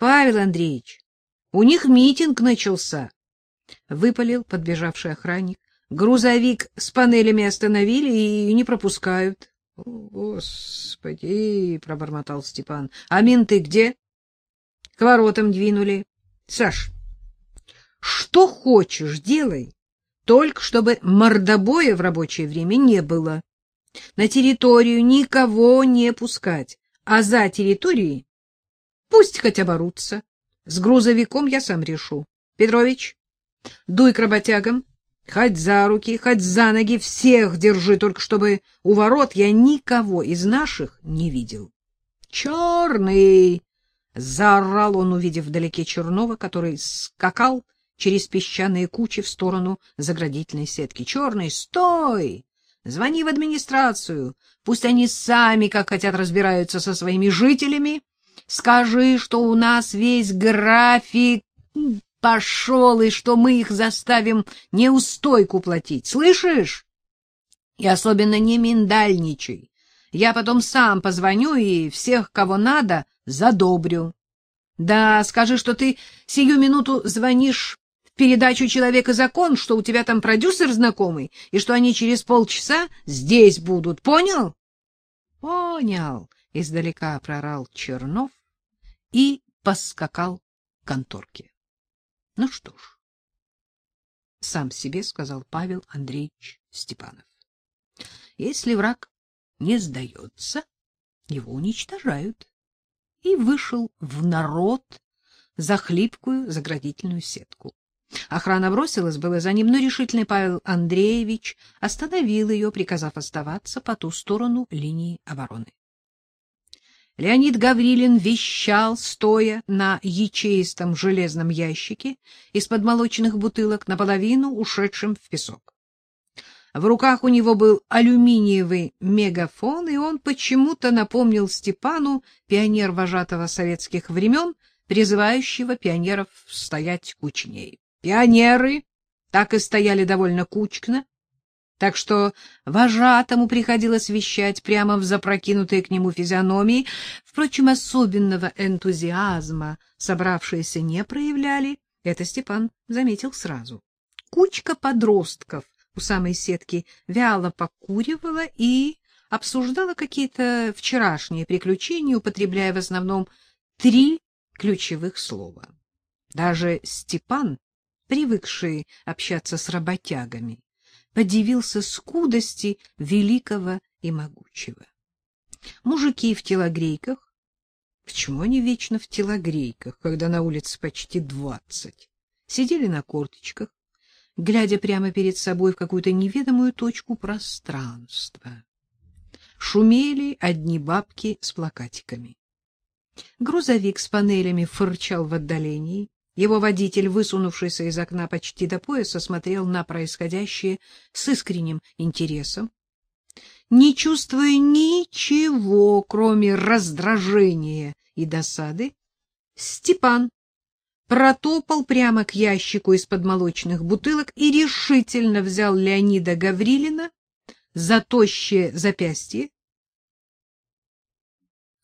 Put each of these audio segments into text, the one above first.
Павел Андреевич, у них митинг начался, — выпалил подбежавший охранник. Грузовик с панелями остановили и не пропускают. — Господи, — пробормотал Степан, — а менты где? — К воротам двинули. — Саш, что хочешь, делай, только чтобы мордобоя в рабочее время не было. На территорию никого не пускать, а за территорией пусть хоть оборутся. С грузовиком я сам решу. Петрович, дуй к работягам, хоть за руки, хоть за ноги, всех держи, только чтобы у ворот я никого из наших не видел. Черный! Заорал он, увидев вдалеке Чернова, который скакал через песчаные кучи в сторону заградительной сетки. Черный, стой! Звони в администрацию. Пусть они сами, как хотят, разбираются со своими жителями. Скажи, что у нас весь график пошел, и что мы их заставим неустойку платить. Слышишь? И особенно не миндальничай. Я потом сам позвоню и всех, кого надо, задобрю. Да, скажи, что ты сию минуту звонишь в передачу «Человек и закон», что у тебя там продюсер знакомый, и что они через полчаса здесь будут. Понял? Понял, издалека прорал Чернов и поскакал к конторке. Ну что ж, сам себе сказал Павел Андреевич Степанов. Если враг не сдается, его уничтожают. И вышел в народ за хлипкую заградительную сетку. Охрана бросилась было за ним, но решительный Павел Андреевич остановил ее, приказав оставаться по ту сторону линии обороны. Леонид Гаврилин вещал, стоя на ячеистом железном ящике из-под молочных бутылок, наполовину ушедшим в песок. В руках у него был алюминиевый мегафон, и он почему-то напомнил Степану пионер вожатого советских времен, призывающего пионеров стоять кучней. Пионеры так и стояли довольно кучкно, так что вожатому приходилось вещать прямо в запрокинутые к нему физиономии. Впрочем, особенного энтузиазма собравшиеся не проявляли, это Степан заметил сразу. Кучка подростков у самой сетки вяло покуривала и обсуждала какие-то вчерашние приключения, употребляя в основном три ключевых слова. Даже Степан, привыкший общаться с работягами, подивился скудости великого и могучего. Мужики в телогрейках. Почему они вечно в телогрейках, когда на улице почти двадцать? Сидели на корточках, глядя прямо перед собой в какую-то неведомую точку пространства. Шумели одни бабки с плакатиками. Грузовик с панелями фырчал в отдалении. Его водитель, высунувшийся из окна почти до пояса, смотрел на происходящее с искренним интересом, не чувствуя ничего, кроме раздражения и досады. Степан протопал прямо к ящику из-под молочных бутылок и решительно взял Леонида Гаврилина за тощее запястье.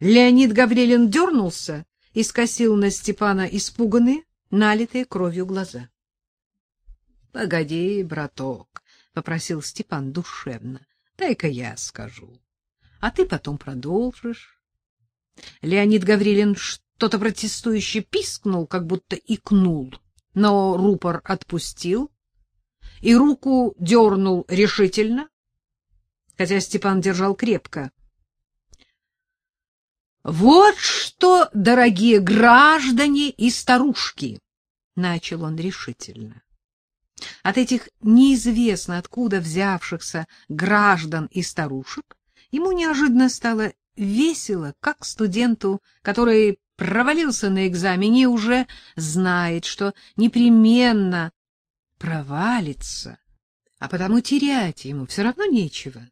Леонид Гаврилин дернулся и скосил на Степана испуганные, налитые кровью глаза. — Погоди, браток, — попросил Степан душевно, — дай-ка я скажу, а ты потом продолжишь. Леонид Гаврилин что-то протестующе пискнул, как будто икнул, но рупор отпустил и руку дернул решительно, хотя Степан держал крепко. Вот что, дорогие граждане и старушки, начал он решительно. От этих неизвестно откуда взявшихся граждан и старушек ему неожиданно стало весело, как студенту, который провалился на экзамене и уже знает, что непременно провалится, а потому терять ему все равно нечего.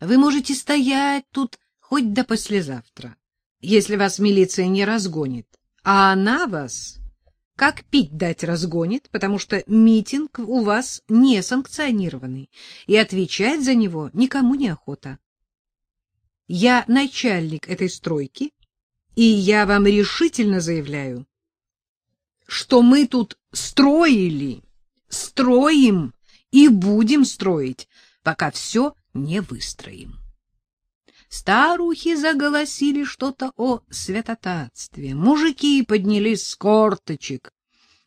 Вы можете стоять тут хоть до послезавтра если вас милиция не разгонит, а она вас как пить дать разгонит, потому что митинг у вас не санкционированный, и отвечать за него никому не охота. Я начальник этой стройки И я вам решительно заявляю, что мы тут строили, строим и будем строить, пока все не выстроим. Старухи заголосили что-то о святотатстве, мужики поднялись с корточек,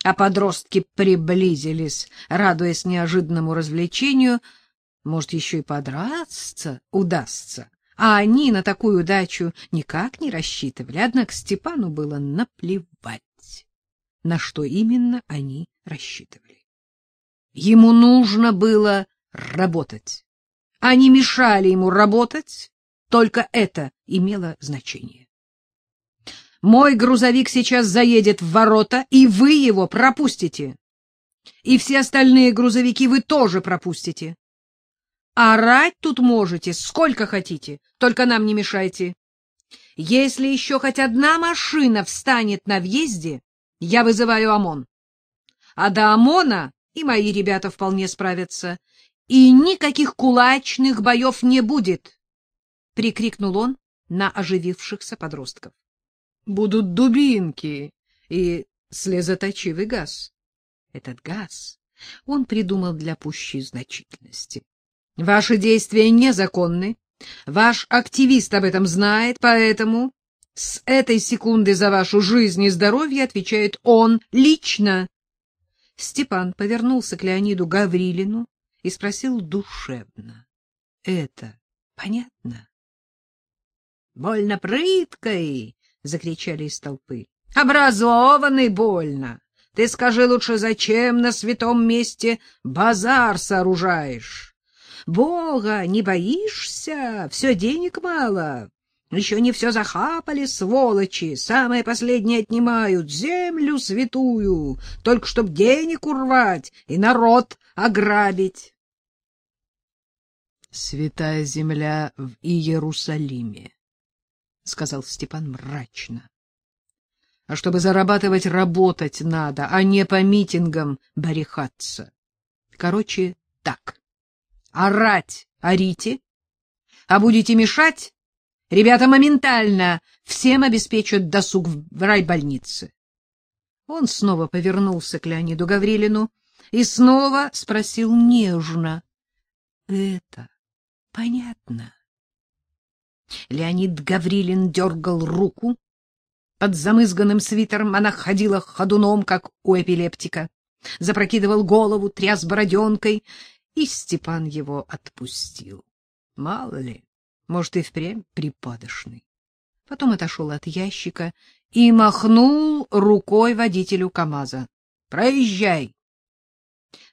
а подростки приблизились, радуясь неожиданному развлечению. Может, еще и подраться удастся. А они на такую удачу никак не рассчитывали. Однако Степану было наплевать, на что именно они рассчитывали. Ему нужно было работать. Они мешали ему работать, только это имело значение. Мой грузовик сейчас заедет в ворота, и вы его пропустите. И все остальные грузовики вы тоже пропустите. Орать тут можете сколько хотите, только нам не мешайте. Если еще хоть одна машина встанет на въезде, я вызываю ОМОН. А до ОМОНа и мои ребята вполне справятся. И никаких кулачных боев не будет, — прикрикнул он на оживившихся подростков будут дубинки и слезоточивый газ. Этот газ он придумал для пущей значительности. Ваши действия незаконны. Ваш активист об этом знает, поэтому с этой секунды за вашу жизнь и здоровье отвечает он лично. Степан повернулся к Леониду Гаврилину и спросил душевно. — Это понятно? — Больно прыткой, — закричали из толпы. — Образованный больно! Ты скажи лучше, зачем на святом месте базар сооружаешь? Бога не боишься? Все денег мало. Еще не все захапали, сволочи. Самое последнее отнимают, землю святую, только чтоб денег урвать и народ ограбить. Святая земля в Иерусалиме. — сказал Степан мрачно. — А чтобы зарабатывать, работать надо, а не по митингам барихаться. Короче, так. Орать орите, а будете мешать, ребята моментально всем обеспечат досуг в райбольнице. Он снова повернулся к Леониду Гаврилину и снова спросил нежно. — Это понятно? — Леонид Гаврилин дергал руку. Под замызганным свитером она ходила ходуном, как у эпилептика. Запрокидывал голову, тряс бороденкой, и Степан его отпустил. Мало ли, может, и впрямь припадочный. Потом отошел от ящика и махнул рукой водителю КамАЗа. «Проезжай!»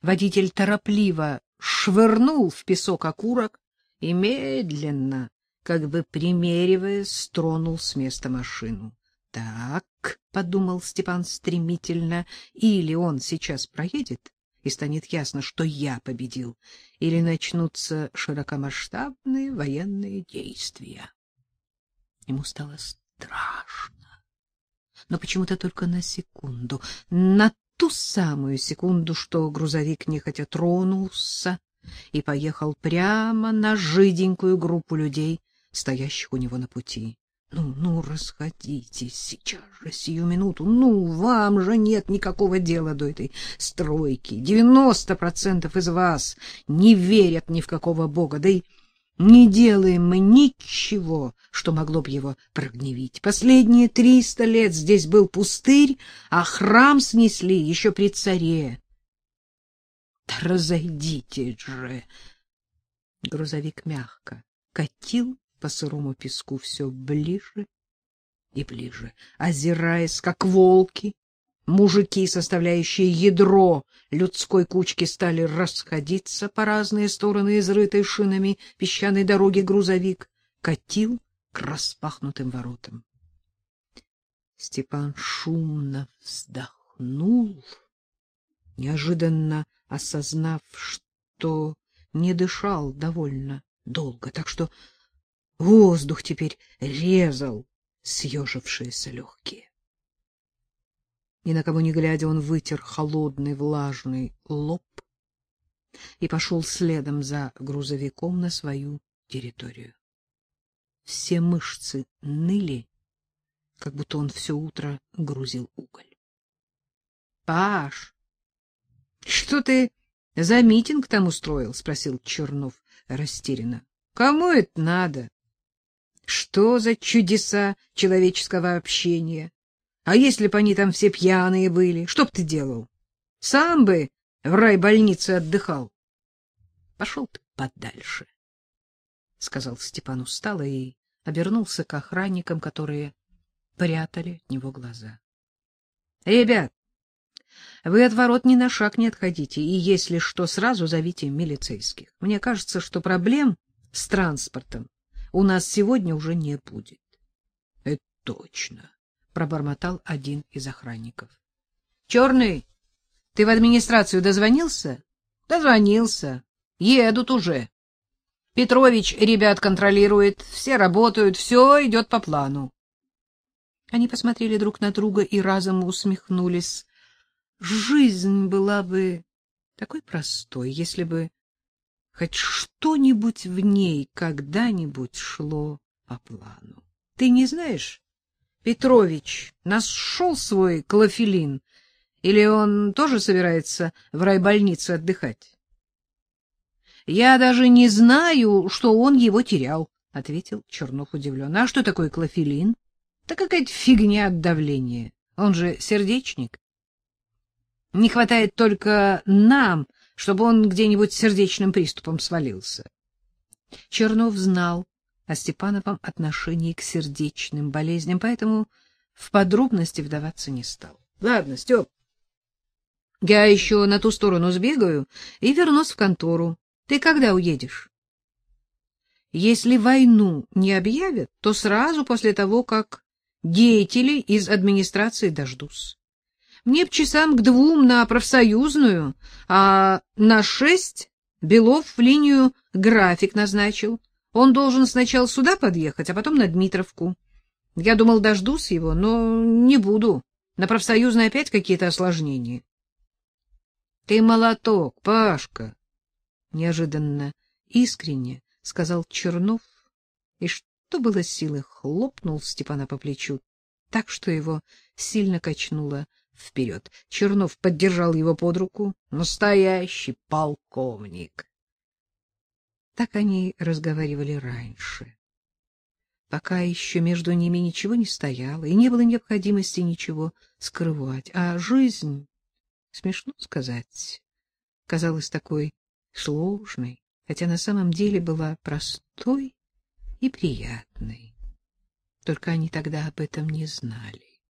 Водитель торопливо швырнул в песок окурок и медленно, как бы примериваясь, стронул с места машину. Так, подумал Степан стремительно, или он сейчас проедет и станет ясно, что я победил, или начнутся широкомасштабные военные действия. Ему стало страшно, но почему-то только на секунду, на ту самую секунду, что грузовик нехотя тронулся и поехал прямо на жиденькую группу людей, стоящих у него на пути. Ну, ну, расходитесь сейчас же, сию минуту. Ну, вам же нет никакого дела до этой стройки. Девяносто процентов из вас не верят ни в какого бога, да и не делаем мы ничего, что могло бы его прогневить. Последние триста лет здесь был пустырь, а храм снесли еще при царе. Да разойдитесь же! Грузовик мягко катил по сырому песку все ближе и ближе, озираясь, как волки. Мужики, составляющие ядро людской кучки, стали расходиться по разные стороны изрытой шинами песчаной дороги грузовик, катил к распахнутым воротам. Степан шумно вздохнул, неожиданно осознав, что не дышал довольно долго, так что Воздух теперь резал съежившиеся легкие. Ни на кого не глядя, он вытер холодный влажный лоб и пошел следом за грузовиком на свою территорию. Все мышцы ныли, как будто он все утро грузил уголь. — Паш, что ты за митинг там устроил? — спросил Чернов растерянно. — Кому это надо? Что за чудеса человеческого общения? А если бы они там все пьяные были, что б ты делал? Сам бы в райбольнице отдыхал. — Пошел ты подальше, — сказал Степан устало и обернулся к охранникам, которые прятали от него глаза. — Ребят, вы от ворот ни на шаг не отходите, и если что, сразу зовите милицейских. Мне кажется, что проблем с транспортом у нас сегодня уже не будет. — Это точно, — пробормотал один из охранников. — Черный, ты в администрацию дозвонился? — Дозвонился. Едут уже. Петрович ребят контролирует, все работают, все идет по плану. Они посмотрели друг на друга и разом усмехнулись. Жизнь была бы такой простой, если бы хоть что-нибудь в ней когда-нибудь шло по плану. Ты не знаешь, Петрович нашел свой клофелин, или он тоже собирается в райбольнице отдыхать? Я даже не знаю, что он его терял, ответил Чернов удивленно. А что такое клофелин? Да какая-то фигня от давления. Он же сердечник. Не хватает только нам чтобы он где-нибудь сердечным приступом свалился. Чернов знал о Степановом отношении к сердечным болезням, поэтому в подробности вдаваться не стал. — Ладно, Степ, я еще на ту сторону сбегаю и вернусь в контору. Ты когда уедешь? — Если войну не объявят, то сразу после того, как деятелей из администрации дождусь. Мне б часам к двум на профсоюзную, а на шесть Белов в линию график назначил. Он должен сначала сюда подъехать, а потом на Дмитровку. Я думал, дождусь его, но не буду. На профсоюзной опять какие-то осложнения. — Ты молоток, Пашка! — неожиданно, искренне сказал Чернов, и что было силы, хлопнул Степана по плечу, так что его сильно качнуло вперед. Чернов поддержал его под руку. Настоящий полковник. Так они разговаривали раньше, пока еще между ними ничего не стояло, и не было необходимости ничего скрывать. А жизнь, смешно сказать, казалась такой сложной, хотя на самом деле была простой и приятной. Только они тогда об этом не знали.